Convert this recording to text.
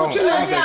我真这样